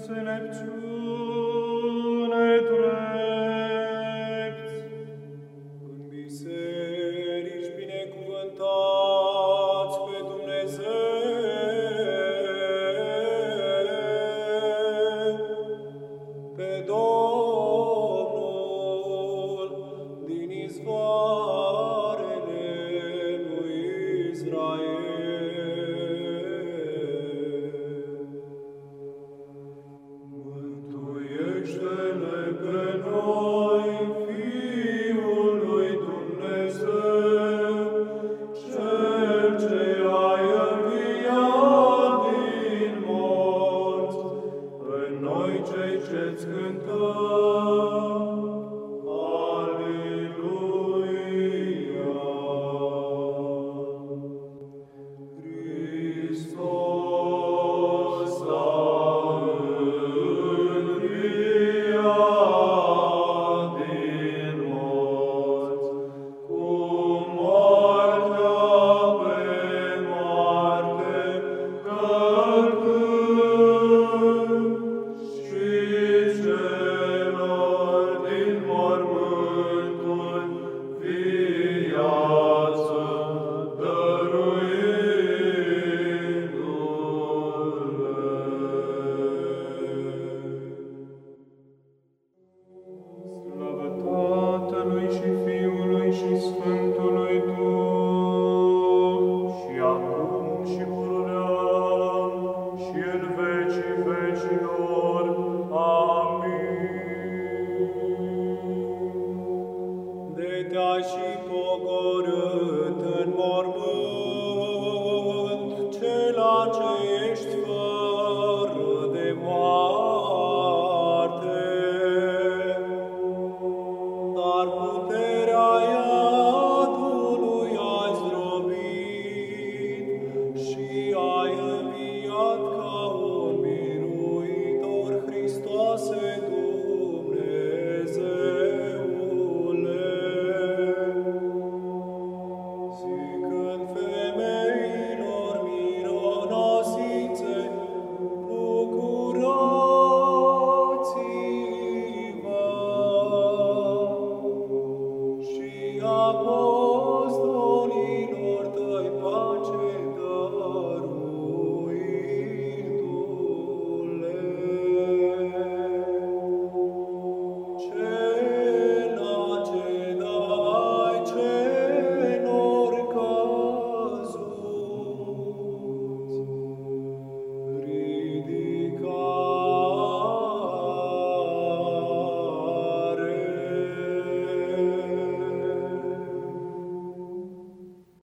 înțelepciune drept. În biserici binecuvântați pe Dumnezeu, pe Domnul noi cei ce-ți cântăm. ogorât în mormânt.